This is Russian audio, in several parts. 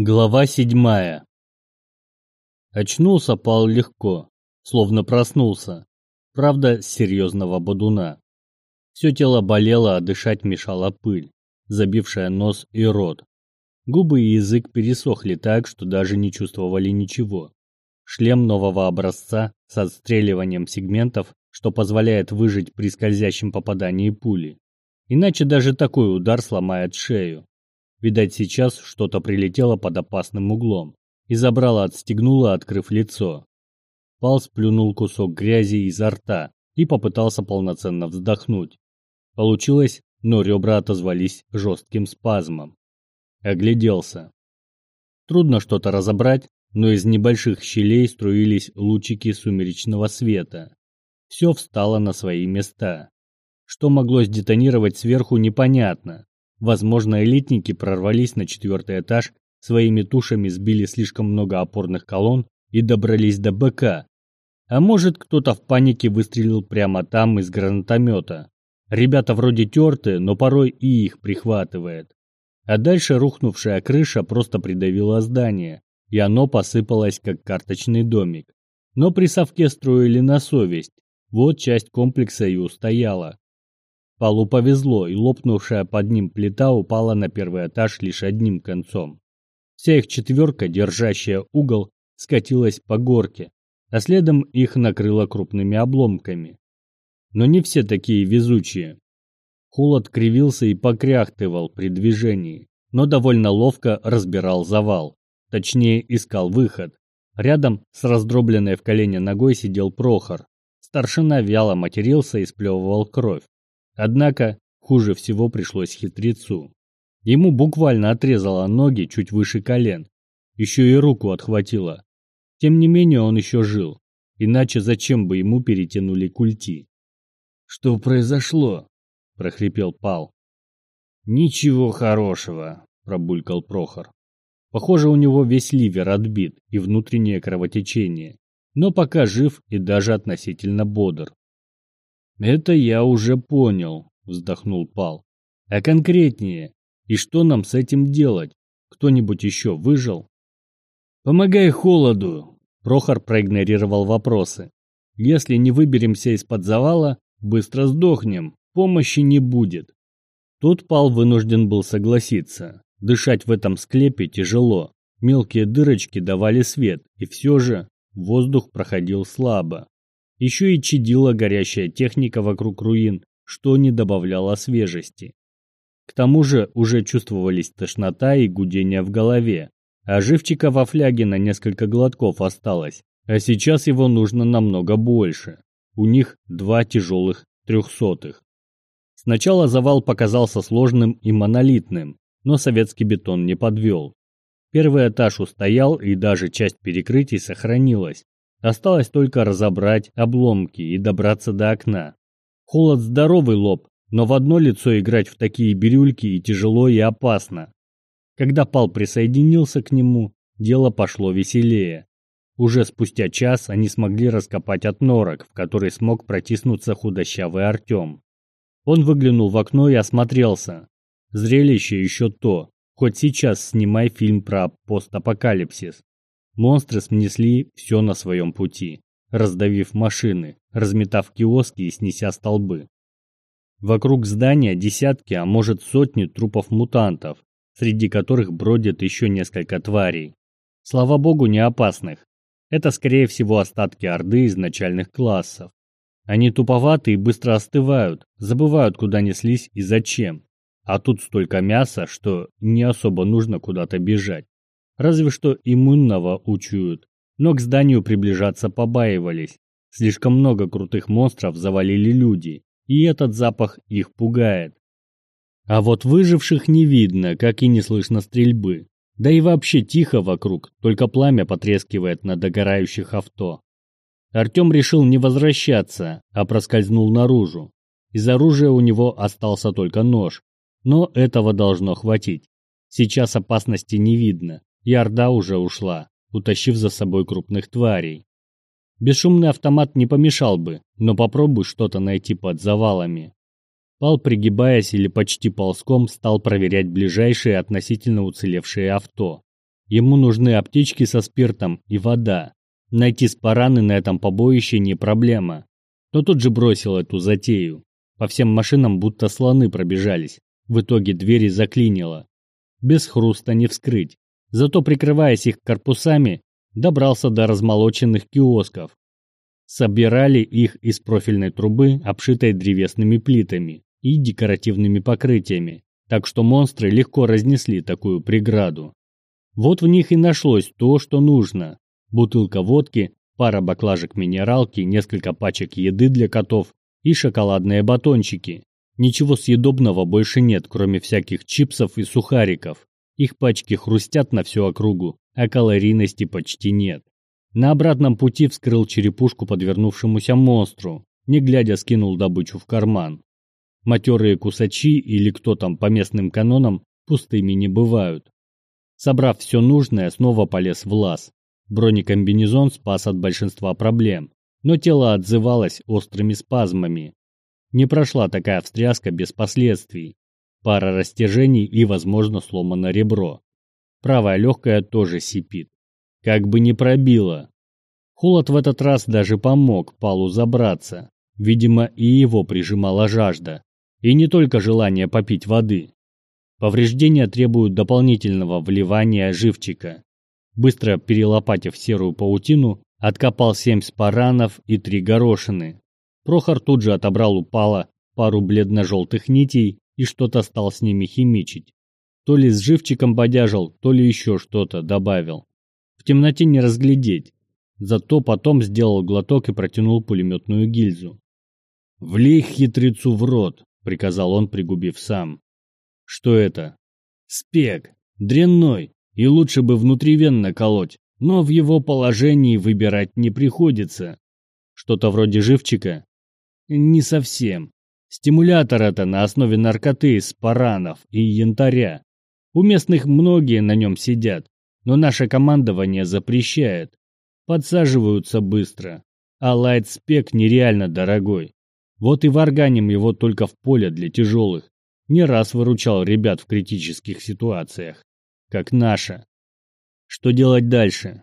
Глава седьмая. Очнулся Пал легко, словно проснулся, правда, с серьезного бодуна. Все тело болело, а дышать мешала пыль, забившая нос и рот. Губы и язык пересохли так, что даже не чувствовали ничего. Шлем нового образца с отстреливанием сегментов, что позволяет выжить при скользящем попадании пули. Иначе даже такой удар сломает шею. Видать, сейчас что-то прилетело под опасным углом и забрало отстегнуло, открыв лицо. Пал сплюнул кусок грязи изо рта и попытался полноценно вздохнуть. Получилось, но ребра отозвались жестким спазмом. Огляделся. Трудно что-то разобрать, но из небольших щелей струились лучики сумеречного света. Все встало на свои места. Что могло сдетонировать сверху, непонятно. Возможно, элитники прорвались на четвертый этаж, своими тушами сбили слишком много опорных колонн и добрались до БК. А может, кто-то в панике выстрелил прямо там из гранатомета. Ребята вроде тертые, но порой и их прихватывает. А дальше рухнувшая крыша просто придавила здание, и оно посыпалось, как карточный домик. Но при совке строили на совесть. Вот часть комплекса и устояла. Палу повезло, и лопнувшая под ним плита упала на первый этаж лишь одним концом. Вся их четверка, держащая угол, скатилась по горке, а следом их накрыло крупными обломками. Но не все такие везучие. Холод кривился и покряхтывал при движении, но довольно ловко разбирал завал, точнее искал выход. Рядом с раздробленной в колене ногой сидел Прохор. Старшина вяло матерился и сплевывал кровь. Однако хуже всего пришлось хитрецу. Ему буквально отрезало ноги чуть выше колен, еще и руку отхватило. Тем не менее он еще жил, иначе зачем бы ему перетянули культи? «Что произошло?» – прохрипел Пал. «Ничего хорошего», – пробулькал Прохор. Похоже, у него весь ливер отбит и внутреннее кровотечение, но пока жив и даже относительно бодр. «Это я уже понял», — вздохнул Пал. «А конкретнее? И что нам с этим делать? Кто-нибудь еще выжил?» «Помогай холоду», — Прохор проигнорировал вопросы. «Если не выберемся из-под завала, быстро сдохнем, помощи не будет». Тут Пал вынужден был согласиться. Дышать в этом склепе тяжело. Мелкие дырочки давали свет, и все же воздух проходил слабо. Еще и чадила горящая техника вокруг руин, что не добавляло свежести. К тому же уже чувствовались тошнота и гудение в голове, а живчика во фляге на несколько глотков осталось, а сейчас его нужно намного больше. У них два тяжелых трехсотых. Сначала завал показался сложным и монолитным, но советский бетон не подвел. Первый этаж устоял и даже часть перекрытий сохранилась, Осталось только разобрать обломки и добраться до окна. Холод здоровый лоб, но в одно лицо играть в такие бирюльки и тяжело, и опасно. Когда Пал присоединился к нему, дело пошло веселее. Уже спустя час они смогли раскопать отнорок, в который смог протиснуться худощавый Артем. Он выглянул в окно и осмотрелся. Зрелище еще то, хоть сейчас снимай фильм про постапокалипсис. Монстры снесли все на своем пути, раздавив машины, разметав киоски и снеся столбы. Вокруг здания десятки, а может сотни трупов мутантов, среди которых бродят еще несколько тварей. Слава богу, не опасных. Это, скорее всего, остатки Орды изначальных классов. Они туповаты и быстро остывают, забывают, куда неслись и зачем. А тут столько мяса, что не особо нужно куда-то бежать. Разве что иммунного учуют. Но к зданию приближаться побаивались. Слишком много крутых монстров завалили люди, и этот запах их пугает. А вот выживших не видно, как и не слышно стрельбы. Да и вообще тихо вокруг, только пламя потрескивает на догорающих авто. Артем решил не возвращаться, а проскользнул наружу. Из оружия у него остался только нож, но этого должно хватить. Сейчас опасности не видно и Орда уже ушла, утащив за собой крупных тварей. Бесшумный автомат не помешал бы, но попробуй что-то найти под завалами. Пал, пригибаясь или почти ползком, стал проверять ближайшие относительно уцелевшие авто. Ему нужны аптечки со спиртом и вода. Найти спараны на этом побоище не проблема. Но тут же бросил эту затею. По всем машинам будто слоны пробежались. В итоге двери заклинило. Без хруста не вскрыть. Зато прикрываясь их корпусами, добрался до размолоченных киосков. Собирали их из профильной трубы, обшитой древесными плитами и декоративными покрытиями, так что монстры легко разнесли такую преграду. Вот в них и нашлось то, что нужно. Бутылка водки, пара баклажек минералки, несколько пачек еды для котов и шоколадные батончики. Ничего съедобного больше нет, кроме всяких чипсов и сухариков. Их пачки хрустят на всю округу, а калорийности почти нет. На обратном пути вскрыл черепушку подвернувшемуся монстру, не глядя скинул добычу в карман. Матерые кусачи или кто там по местным канонам пустыми не бывают. Собрав все нужное, снова полез в лаз. Бронекомбинезон спас от большинства проблем, но тело отзывалось острыми спазмами. Не прошла такая встряска без последствий. Пара растяжений и, возможно, сломано ребро. Правая легкая тоже сипит. Как бы не пробило. Холод в этот раз даже помог Палу забраться. Видимо, и его прижимала жажда. И не только желание попить воды. Повреждения требуют дополнительного вливания живчика. Быстро перелопатив серую паутину, откопал семь спаранов и три горошины. Прохор тут же отобрал у Пала пару бледно-желтых нитей и что-то стал с ними химичить. То ли с живчиком бодяжил, то ли еще что-то добавил. В темноте не разглядеть. Зато потом сделал глоток и протянул пулеметную гильзу. «Влей хитрецу в рот», — приказал он, пригубив сам. Что это? Спек. Дрянной. И лучше бы внутривенно колоть. Но в его положении выбирать не приходится. Что-то вроде живчика? Не совсем. Стимулятор это на основе наркоты из паранов и янтаря. У местных многие на нем сидят, но наше командование запрещает. Подсаживаются быстро. А лайтспек нереально дорогой. Вот и варганим его только в поле для тяжелых не раз выручал ребят в критических ситуациях, как наша. Что делать дальше?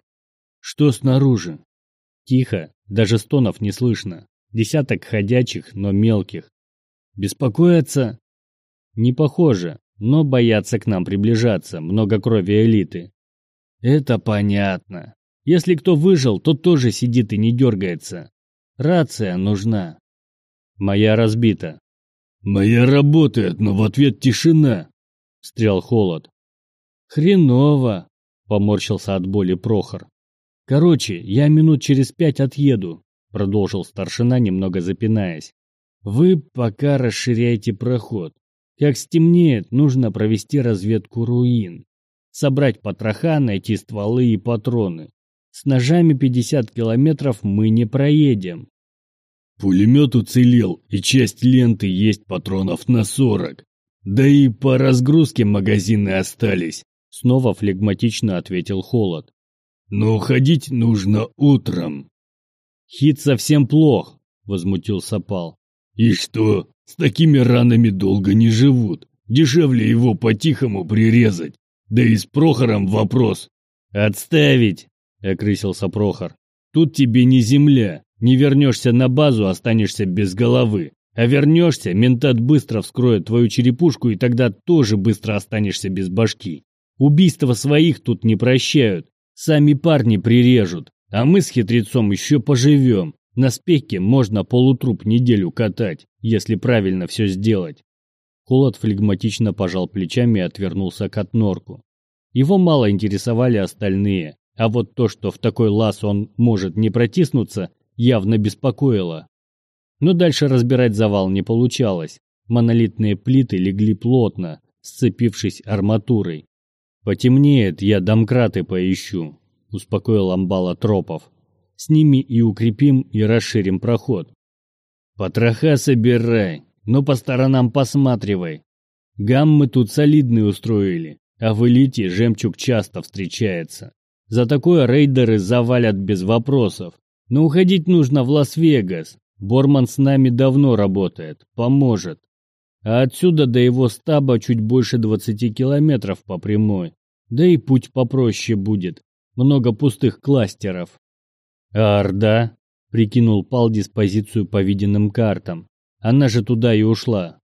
Что снаружи? Тихо, даже стонов не слышно. Десяток ходячих, но мелких. Беспокоятся? Не похоже, но боятся к нам приближаться, много крови элиты. Это понятно. Если кто выжил, то тоже сидит и не дергается. Рация нужна. Моя разбита. «Моя работает, но в ответ тишина!» — встрял холод. «Хреново!» — поморщился от боли Прохор. «Короче, я минут через пять отъеду», — продолжил старшина, немного запинаясь. «Вы пока расширяйте проход. Как стемнеет, нужно провести разведку руин. Собрать потроха, найти стволы и патроны. С ножами 50 километров мы не проедем. Пулемет уцелел, и часть ленты есть патронов на 40. Да и по разгрузке магазины остались, снова флегматично ответил Холод. Но уходить нужно утром. Хит совсем плох, возмутился Пал. И что, с такими ранами долго не живут. Дешевле его по-тихому прирезать. Да и с Прохором вопрос. Отставить, окрысился Прохор. Тут тебе не земля. Не вернешься на базу, останешься без головы. А вернешься, ментат быстро вскроет твою черепушку, и тогда тоже быстро останешься без башки. Убийства своих тут не прощают. Сами парни прирежут. А мы с хитрецом еще поживем. На спеке можно полутруп неделю катать, если правильно все сделать. Холод флегматично пожал плечами и отвернулся к отнорку. Его мало интересовали остальные, а вот то, что в такой лаз он может не протиснуться, явно беспокоило. Но дальше разбирать завал не получалось. Монолитные плиты легли плотно, сцепившись арматурой. «Потемнеет, я домкраты поищу», — успокоил амбала Тропов. «С ними и укрепим, и расширим проход». «Потроха собирай, но по сторонам посматривай. Гаммы тут солидные устроили, а в элите жемчуг часто встречается. За такое рейдеры завалят без вопросов. Но уходить нужно в Лас-Вегас. Борман с нами давно работает, поможет. А отсюда до его стаба чуть больше 20 километров по прямой. Да и путь попроще будет. Много пустых кластеров. А Орда? Прикинул Пал диспозицию по виденным картам. Она же туда и ушла.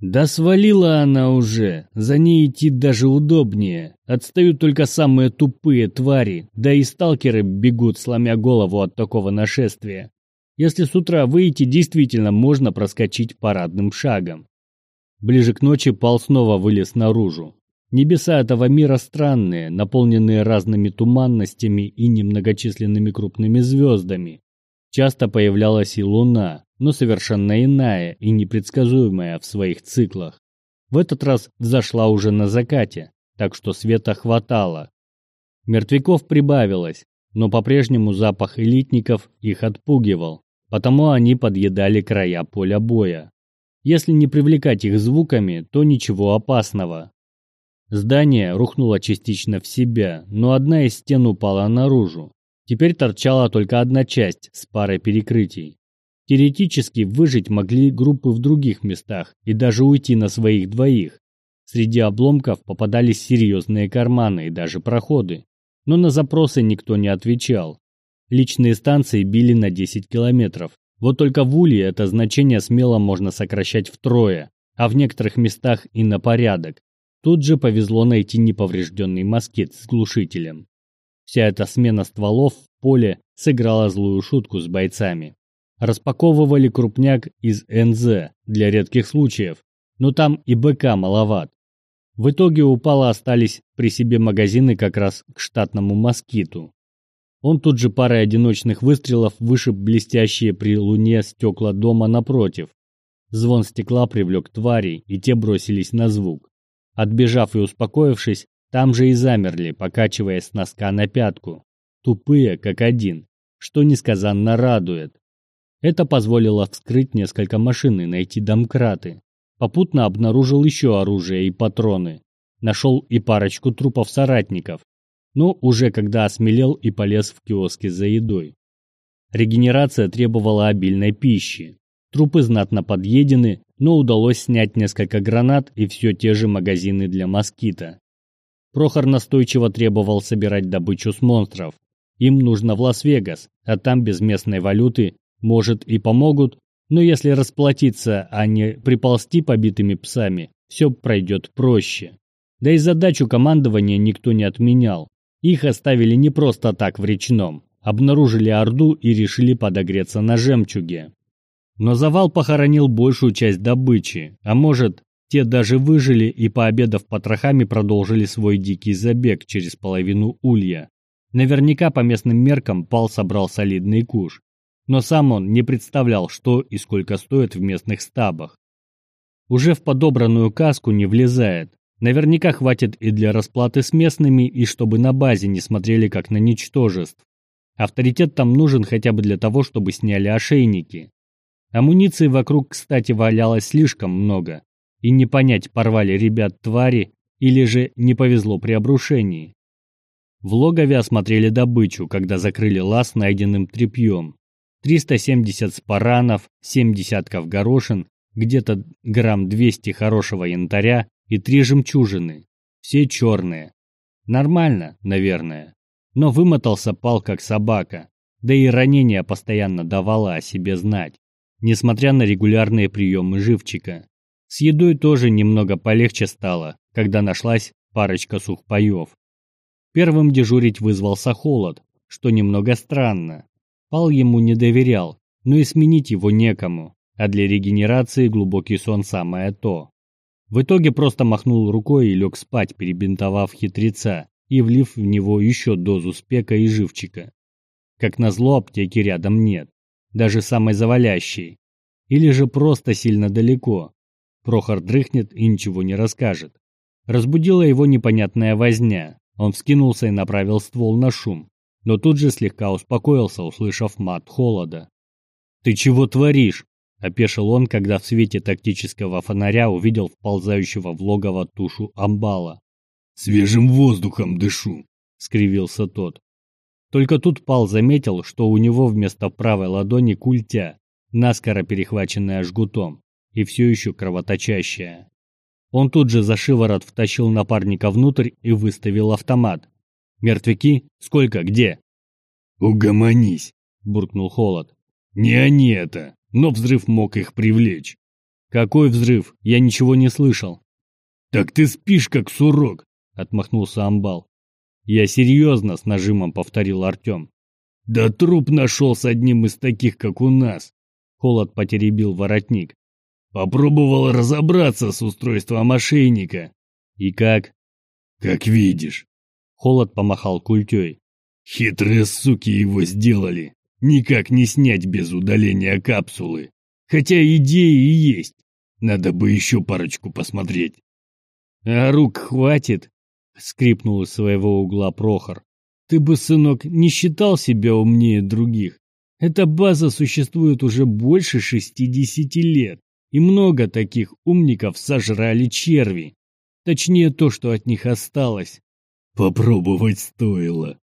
Да свалила она уже, за ней идти даже удобнее. Отстают только самые тупые твари, да и сталкеры бегут, сломя голову от такого нашествия. Если с утра выйти, действительно можно проскочить парадным шагом. Ближе к ночи Пал снова вылез наружу. Небеса этого мира странные, наполненные разными туманностями и немногочисленными крупными звездами. Часто появлялась и луна, но совершенно иная и непредсказуемая в своих циклах. В этот раз взошла уже на закате, так что света хватало. Мертвяков прибавилось, но по-прежнему запах элитников их отпугивал, потому они подъедали края поля боя. Если не привлекать их звуками, то ничего опасного. Здание рухнуло частично в себя, но одна из стен упала наружу. Теперь торчала только одна часть с парой перекрытий. Теоретически выжить могли группы в других местах и даже уйти на своих двоих. Среди обломков попадались серьезные карманы и даже проходы. Но на запросы никто не отвечал. Личные станции били на 10 километров, вот только в Улье это значение смело можно сокращать втрое, а в некоторых местах и на порядок. Тут же повезло найти неповрежденный москит с глушителем. Вся эта смена стволов в поле сыграла злую шутку с бойцами. Распаковывали крупняк из НЗ для редких случаев, но там и БК маловат. В итоге у Пала остались при себе магазины как раз к штатному москиту. Он тут же парой одиночных выстрелов вышиб блестящие при луне стекла дома напротив. Звон стекла привлек тварей, и те бросились на звук. Отбежав и успокоившись, там же и замерли, покачиваясь с носка на пятку. Тупые, как один, что несказанно радует. Это позволило вскрыть несколько машин и найти домкраты. Попутно обнаружил еще оружие и патроны. Нашел и парочку трупов соратников, но уже когда осмелел и полез в киоски за едой. Регенерация требовала обильной пищи. Трупы знатно подъедены, но удалось снять несколько гранат и все те же магазины для москита. Прохор настойчиво требовал собирать добычу с монстров. Им нужно в Лас-Вегас, а там без местной валюты, может, и помогут, но если расплатиться, а не приползти побитыми псами, все пройдет проще. Да и задачу командования никто не отменял. Их оставили не просто так в речном, обнаружили Орду и решили подогреться на жемчуге. Но завал похоронил большую часть добычи, а может, те даже выжили и, пообедав потрохами, продолжили свой дикий забег через половину улья. Наверняка по местным меркам Пал собрал солидный куш, но сам он не представлял, что и сколько стоит в местных стабах. Уже в подобранную каску не влезает, Наверняка хватит и для расплаты с местными, и чтобы на базе не смотрели как на ничтожеств. Авторитет там нужен хотя бы для того, чтобы сняли ошейники. Амуниции вокруг, кстати, валялось слишком много. И не понять, порвали ребят твари или же не повезло при обрушении. В логове осмотрели добычу, когда закрыли лаз найденным тряпьем. 370 спаранов, 7 десятков горошин, где-то грамм 200 хорошего янтаря, и три жемчужины, все черные. Нормально, наверное. Но вымотался пал как собака, да и ранение постоянно давало о себе знать, несмотря на регулярные приемы живчика. С едой тоже немного полегче стало, когда нашлась парочка сухпаев. Первым дежурить вызвался холод, что немного странно. Пал ему не доверял, но и сменить его некому, а для регенерации глубокий сон самое то. В итоге просто махнул рукой и лег спать, перебинтовав хитреца и влив в него еще дозу спека и живчика. Как назло, аптеки рядом нет, даже самой завалящей. Или же просто сильно далеко. Прохор дрыхнет и ничего не расскажет. Разбудила его непонятная возня. Он вскинулся и направил ствол на шум, но тут же слегка успокоился, услышав мат холода. «Ты чего творишь?» Опешил он, когда в свете тактического фонаря увидел вползающего в логово тушу амбала. «Свежим воздухом дышу», — скривился тот. Только тут Пал заметил, что у него вместо правой ладони культя, наскоро перехваченная жгутом и все еще кровоточащая. Он тут же за шиворот втащил напарника внутрь и выставил автомат. «Мертвяки? Сколько? Где?» «Угомонись!» – буркнул Холод. «Не они это, но взрыв мог их привлечь». «Какой взрыв? Я ничего не слышал». «Так ты спишь, как сурок!» – отмахнулся Амбал. «Я серьезно», – с нажимом повторил Артем. «Да труп нашел с одним из таких, как у нас!» Холод потеребил воротник. Попробовал разобраться с устройством ошейника. И как? Как видишь. Холод помахал культей. Хитрые суки его сделали. Никак не снять без удаления капсулы. Хотя идеи и есть. Надо бы еще парочку посмотреть. А рук хватит, скрипнул из своего угла Прохор. Ты бы, сынок, не считал себя умнее других. Эта база существует уже больше шестидесяти лет. И много таких умников сожрали черви. Точнее, то, что от них осталось. Попробовать стоило.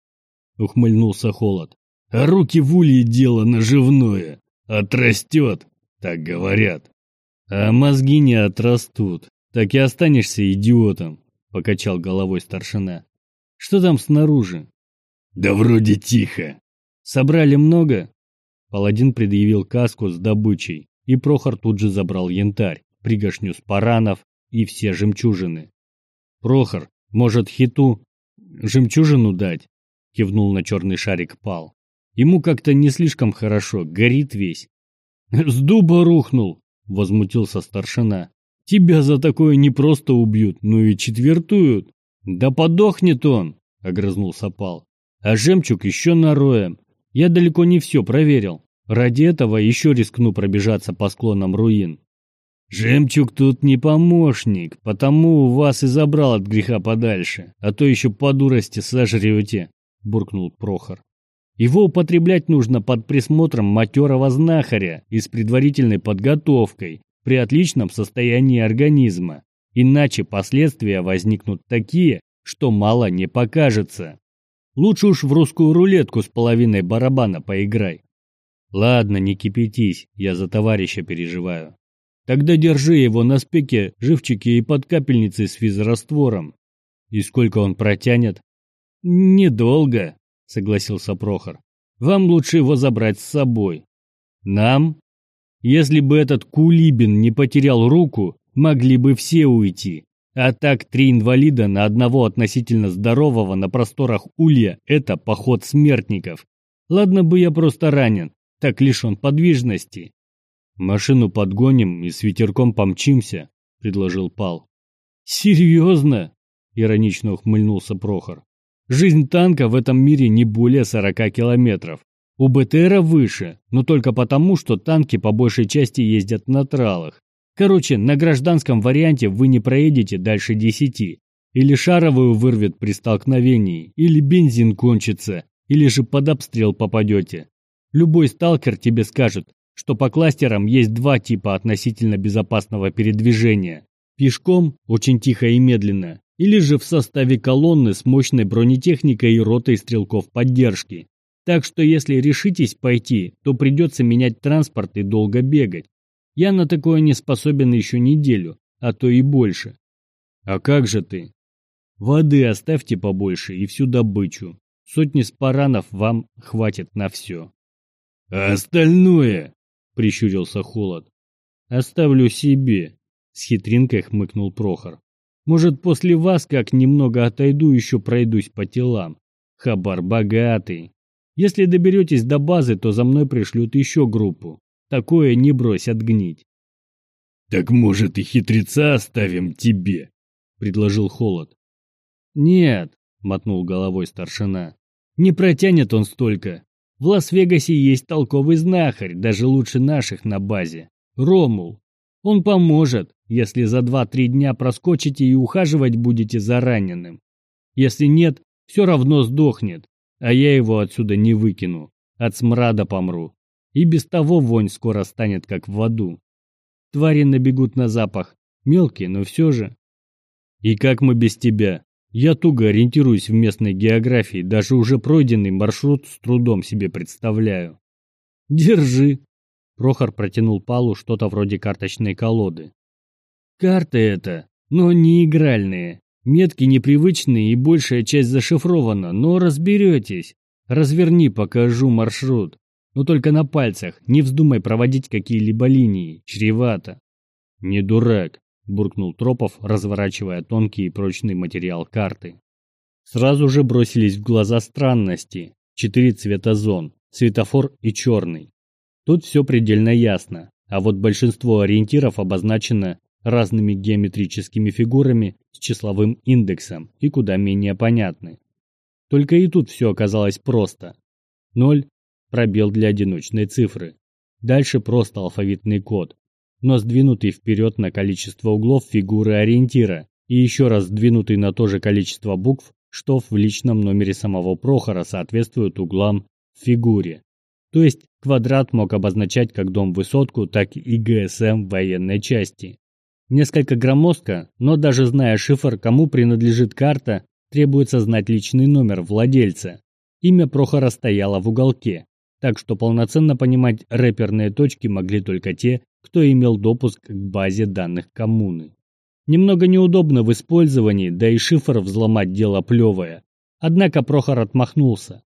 Ухмыльнулся Холод. А руки в улье дело наживное. Отрастет, так говорят. А мозги не отрастут. Так и останешься идиотом, покачал головой старшина. Что там снаружи? Да вроде тихо. Собрали много? Паладин предъявил каску с добычей и Прохор тут же забрал янтарь, пригоршню спаранов и все жемчужины. «Прохор, может, хиту жемчужину дать?» — кивнул на черный шарик Пал. «Ему как-то не слишком хорошо, горит весь». «С дуба рухнул!» — возмутился старшина. «Тебя за такое не просто убьют, но и четвертуют!» «Да подохнет он!» — огрызнулся Пал. «А жемчуг еще нароем. Я далеко не все проверил». Ради этого еще рискну пробежаться по склонам руин. Жемчуг тут не помощник, потому вас и забрал от греха подальше, а то еще по дурости сожрете, буркнул Прохор. Его употреблять нужно под присмотром матерого знахаря и с предварительной подготовкой при отличном состоянии организма, иначе последствия возникнут такие, что мало не покажется. Лучше уж в русскую рулетку с половиной барабана поиграй. Ладно, не кипятись, я за товарища переживаю. Тогда держи его на спеке, живчике и под капельницей с физраствором. И сколько он протянет? Недолго, согласился Прохор. Вам лучше его забрать с собой. Нам? Если бы этот Кулибин не потерял руку, могли бы все уйти. А так три инвалида на одного относительно здорового на просторах улья – это поход смертников. Ладно бы я просто ранен, так лишен подвижности. Машину подгоним и с ветерком помчимся, предложил Пал. Серьезно? Иронично ухмыльнулся Прохор. Жизнь танка в этом мире не более 40 километров. У БТРа выше, но только потому, что танки по большей части ездят на тралах. Короче, на гражданском варианте вы не проедете дальше 10. Или шаровую вырвет при столкновении, или бензин кончится, или же под обстрел попадете. Любой сталкер тебе скажет, что по кластерам есть два типа относительно безопасного передвижения. Пешком, очень тихо и медленно, или же в составе колонны с мощной бронетехникой и ротой стрелков поддержки. Так что если решитесь пойти, то придется менять транспорт и долго бегать. Я на такое не способен еще неделю, а то и больше. А как же ты? Воды оставьте побольше и всю добычу. Сотни спаранов вам хватит на все. «А остальное?» — прищурился Холод. «Оставлю себе», — с хитринкой хмыкнул Прохор. «Может, после вас, как немного отойду, еще пройдусь по телам. Хабар богатый. Если доберетесь до базы, то за мной пришлют еще группу. Такое не бросят гнить». «Так, может, и хитреца оставим тебе?» — предложил Холод. «Нет», — мотнул головой старшина. «Не протянет он столько. В Лас-Вегасе есть толковый знахарь, даже лучше наших на базе. Ромул. Он поможет, если за 2-3 дня проскочите и ухаживать будете за раненым. Если нет, все равно сдохнет, а я его отсюда не выкину. От смрада помру. И без того вонь скоро станет как в аду. Твари набегут на запах. Мелкие, но все же. И как мы без тебя? Я туго ориентируюсь в местной географии, даже уже пройденный маршрут с трудом себе представляю. Держи. Прохор протянул Палу что-то вроде карточной колоды. Карта это, но не игральные. Метки непривычные и большая часть зашифрована, но разберетесь. Разверни, покажу маршрут. Но только на пальцах, не вздумай проводить какие-либо линии, чревато. Не дурак, буркнул Тропов, разворачивая тонкий и прочный материал карты. Сразу же бросились в глаза странности. Четыре цвета зон, светофор и черный. Тут все предельно ясно, а вот большинство ориентиров обозначено разными геометрическими фигурами с числовым индексом и куда менее понятны. Только и тут все оказалось просто. 0 – пробел для одиночной цифры. Дальше просто алфавитный код, но сдвинутый вперед на количество углов фигуры ориентира и еще раз сдвинутый на то же количество букв, что в личном номере самого Прохора соответствует углам в фигуре. То есть квадрат мог обозначать как дом-высотку, так и ГСМ военной части. Несколько громоздко, но даже зная шифр, кому принадлежит карта, требуется знать личный номер владельца. Имя Прохора стояло в уголке, так что полноценно понимать рэперные точки могли только те, кто имел допуск к базе данных коммуны. Немного неудобно в использовании, да и шифр взломать дело плевое. Однако Прохор отмахнулся.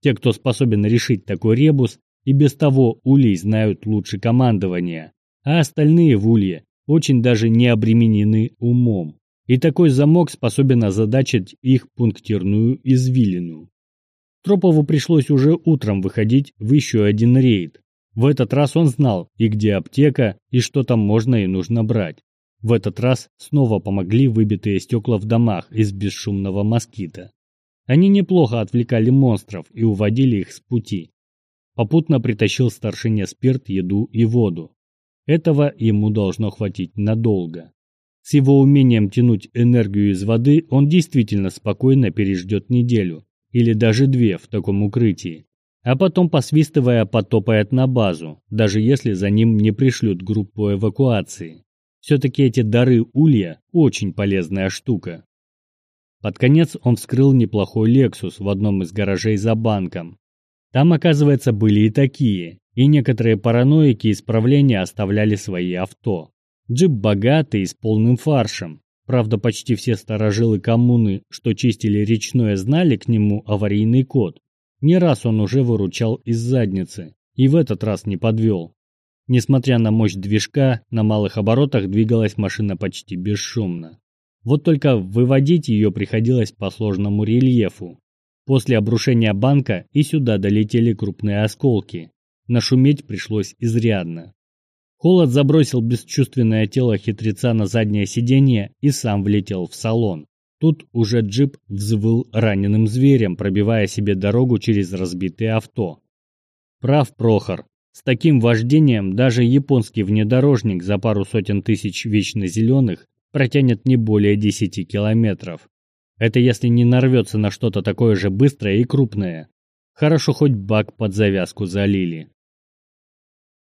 Те, кто способен решить такой ребус, и без того улей знают лучше командования, а остальные в улье очень даже не обременены умом. И такой замок способен озадачить их пунктирную извилину. Тропову пришлось уже утром выходить в еще один рейд. В этот раз он знал, и где аптека, и что там можно и нужно брать. В этот раз снова помогли выбитые стекла в домах из бесшумного москита. Они неплохо отвлекали монстров и уводили их с пути. Попутно притащил старшине спирт, еду и воду. Этого ему должно хватить надолго. С его умением тянуть энергию из воды он действительно спокойно переждет неделю, или даже две в таком укрытии. А потом, посвистывая, потопает на базу, даже если за ним не пришлют группу эвакуации. Все-таки эти дары улья – очень полезная штука. Под конец он вскрыл неплохой «Лексус» в одном из гаражей за банком. Там, оказывается, были и такие, и некоторые параноики исправления оставляли свои авто. Джип богатый и с полным фаршем. Правда, почти все старожилы коммуны, что чистили речное, знали к нему аварийный код. Не раз он уже выручал из задницы, и в этот раз не подвел. Несмотря на мощь движка, на малых оборотах двигалась машина почти бесшумно. Вот только выводить ее приходилось по сложному рельефу. После обрушения банка и сюда долетели крупные осколки, Нашуметь пришлось изрядно. Холод забросил бесчувственное тело хитреца на заднее сиденье и сам влетел в салон. Тут уже джип взвыл раненым зверем, пробивая себе дорогу через разбитое авто. Прав Прохор. С таким вождением даже японский внедорожник за пару сотен тысяч вечно зеленых протянет не более 10 километров. Это если не нарвется на что-то такое же быстрое и крупное. Хорошо хоть бак под завязку залили.